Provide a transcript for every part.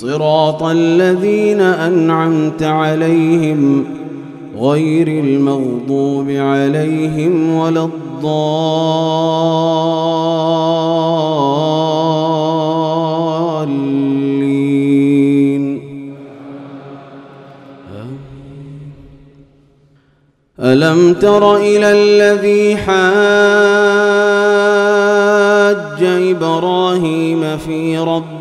صراط الذين أنعمت عليهم غير المغضوب عليهم ولا الضالين. ألم تر إلى الذي حاج إبراهيم في ربه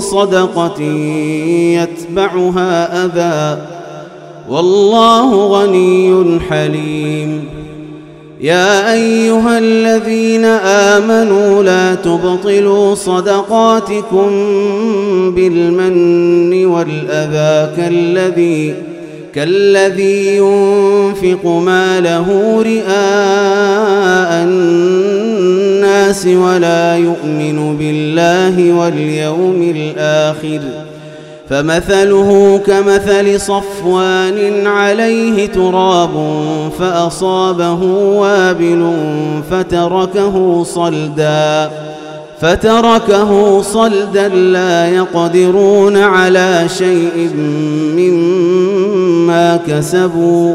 صدقة يتبعها أذى والله غني حليم. يا أيها الذين آمنوا لا تبطلوا صدقاتكم بالمن والأذى كالذي كالذي ينفق ماله رئاء الناس ولا يؤمن بالله واليوم الآخر فمثله كمثل صفوان عليه تراب فأصابه وابل فتركه صلدا فتركه صلدا لا يقدرون على شيء مما كسبوا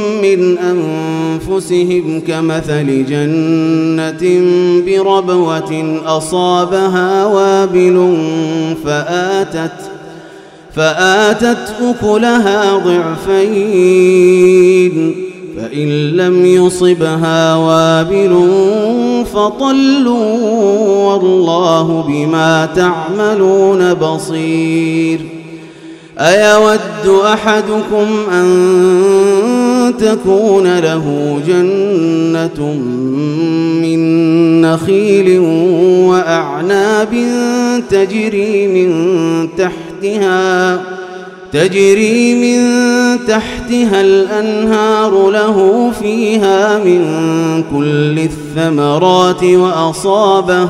أنفسهم كمثل جنة بربوة أصابها وابل فآتت فآتت أكلها ضعفين فإن لم يصبها وابل فطل والله بما تعملون بصير أيود أحدكم أن تكون له جنة من نخيل وأعناب تجري من تحتها تجري من تحتها الأنهار له فيها من كل الثمرات وأصابه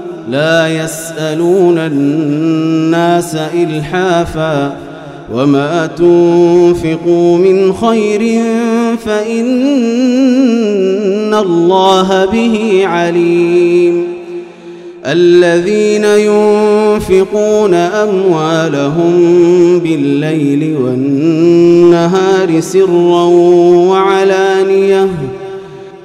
لا يسألون الناس إلحافا وما تنفقوا من خير فإن الله به عليم الذين ينفقون أموالهم بالليل والنهار سرا وعلانية